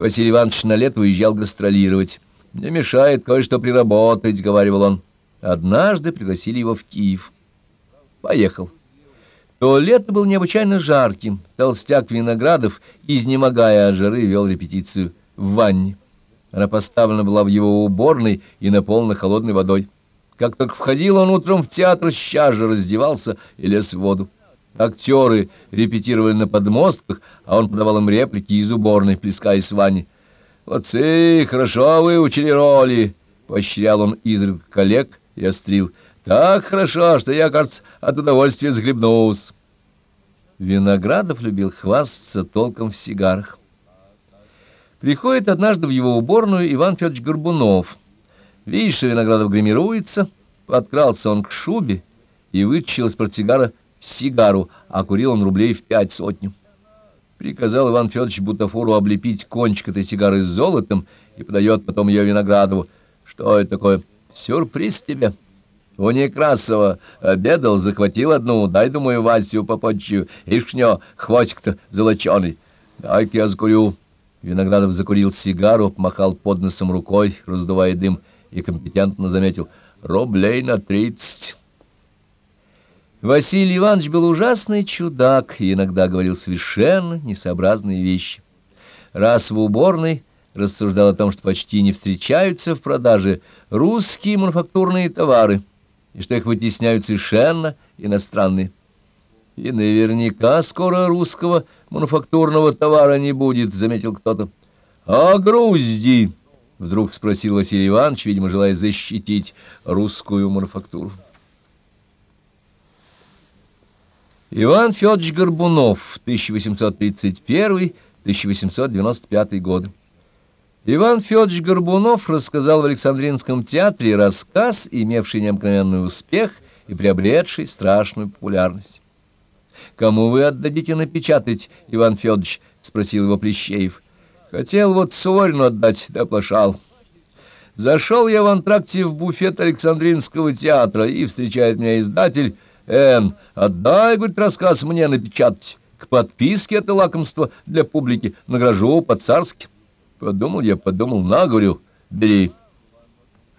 Василий Иванович на лето уезжал гастролировать. «Мне мешает кое-что приработать», — говорил он. Однажды пригласили его в Киев. Поехал. То лето было необычайно жарким. Толстяк Виноградов, изнемогая от жары, вел репетицию в ванне. Она поставлена была в его уборной и наполнена холодной водой. Как только входил он утром в театр, сейчас же раздевался и лез в воду. Актеры репетировали на подмостках, а он подавал им реплики из уборной, плескаясь в ванне. «Молодцы, хорошо выучили роли!» — поощрял он изредка коллег и острил. «Так хорошо, что я, кажется, от удовольствия сгребнулся». Виноградов любил хвастаться толком в сигарах. Приходит однажды в его уборную Иван Федорович Горбунов. Видишь, что Виноградов гримируется, подкрался он к шубе и вытащил из портсигара сигару, а курил он рублей в пять сотню. Приказал Иван Федорович Бутафору облепить кончик этой сигары с золотом и подает потом ее Виноградову. Что это такое? Сюрприз тебе. У Некрасова обедал, захватил одну, дай, думаю, Васю попотчую. Ишнё, хвостик-то золоченый. Дай-ка я закурю. Виноградов закурил сигару, махал под носом рукой, раздувая дым, и компетентно заметил. Рублей на тридцать. Василий Иванович был ужасный чудак и иногда говорил совершенно несообразные вещи. Раз в уборной рассуждал о том, что почти не встречаются в продаже русские мануфактурные товары, и что их вытесняют совершенно иностранные. И наверняка скоро русского мануфактурного товара не будет, — заметил кто-то. — А грузди? — вдруг спросил Василий Иванович, видимо, желая защитить русскую мануфактуру. Иван Федорович Горбунов, 1831-1895 годы. Иван Федорович Горбунов рассказал в Александринском театре рассказ, имевший необыкновенный успех и приобретший страшную популярность. «Кому вы отдадите напечатать, Иван Федорович?» — спросил его Плещеев. «Хотел вот Суворину отдать, да оплошал». Зашел я в антракте в буфет Александринского театра, и встречает меня издатель Эн, отдай, говорит, рассказ мне напечатать. К подписке это лакомство для публики. Награжу по-царски. Подумал я, подумал, на, говорю, бери.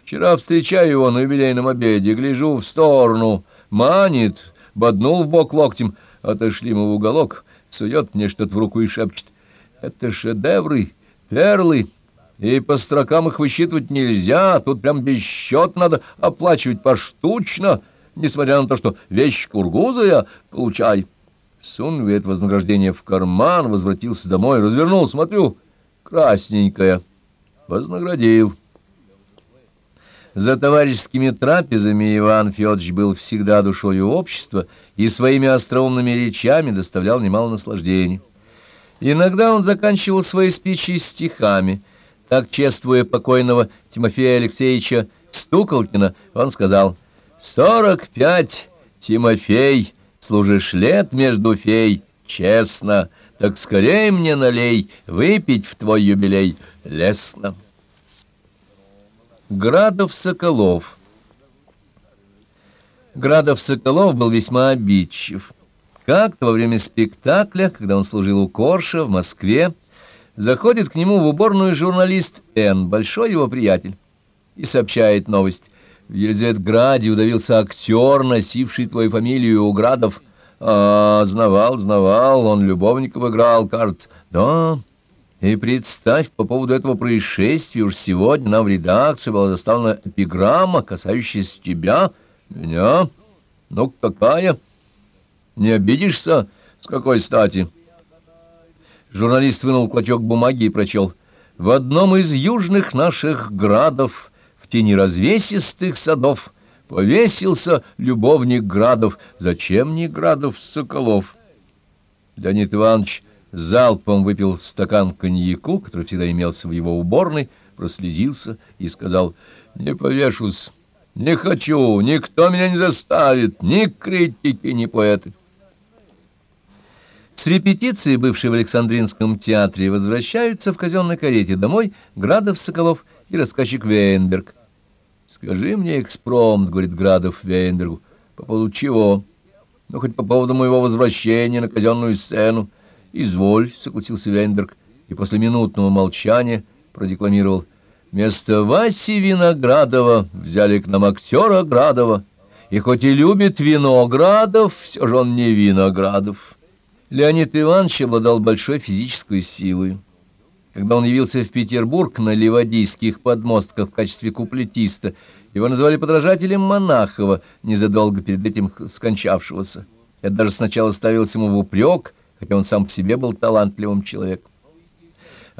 Вчера встречаю его на юбилейном обеде, гляжу в сторону, манит, боднул в бок локтем, отошли мы в уголок, сует мне что-то в руку и шепчет. Это шедевры, перлы, и по строкам их высчитывать нельзя, тут прям без счет надо оплачивать поштучно несмотря на то, что вещь кургузая, получай. Сунул это вознаграждение в карман, возвратился домой, развернул, смотрю, красненькая. Вознаградил. За товарищескими трапезами Иван Федорович был всегда душою общества и своими остроумными речами доставлял немало наслаждений. Иногда он заканчивал свои спичи стихами. Так, чествуя покойного Тимофея Алексеевича Стуколкина, он сказал — Сорок пять, Тимофей, служишь лет между фей, честно, так скорее мне налей, выпить в твой юбилей лестно. Градов-Соколов Градов-Соколов был весьма обидчив. Как-то во время спектакля, когда он служил у Корша в Москве, заходит к нему в уборную журналист Н, большой его приятель, и сообщает новость — в Елизаветграде удавился актер, носивший твою фамилию Уградов. А, знавал, знавал, он любовников играл, кажется. Да, и представь, по поводу этого происшествия уж сегодня нам в редакцию была доставлена эпиграмма, касающаяся тебя. Меня? Ну, какая? Не обидишься? С какой стати? Журналист вынул клочок бумаги и прочел. В одном из южных наших градов тени развесистых садов повесился любовник Градов. Зачем не Градов Соколов? Леонид Иванович залпом выпил стакан коньяку, который всегда имелся в его уборной, прослезился и сказал, «Не повешусь, не хочу, никто меня не заставит, ни критики, ни поэты». С репетиции, бывшей в Александринском театре, возвращаются в казенной карете домой Градов-Соколов и рассказчик Вейнберг. Скажи мне, экспромт, — говорит Градов Вейнбергу, — по поводу чего? Ну, хоть по поводу моего возвращения на казенную сцену. Изволь, — согласился Вейнберг, — и после минутного молчания продекламировал «Вместо Васи Виноградова взяли к нам актера Градова, и хоть и любит Виноградов, все же он не Виноградов». Леонид Иванович обладал большой физической силой. Когда он явился в Петербург на Ливадийских подмостках в качестве куплетиста, его называли подражателем Монахова, незадолго перед этим скончавшегося. Это даже сначала ставилось ему в упрек, хотя он сам по себе был талантливым человеком.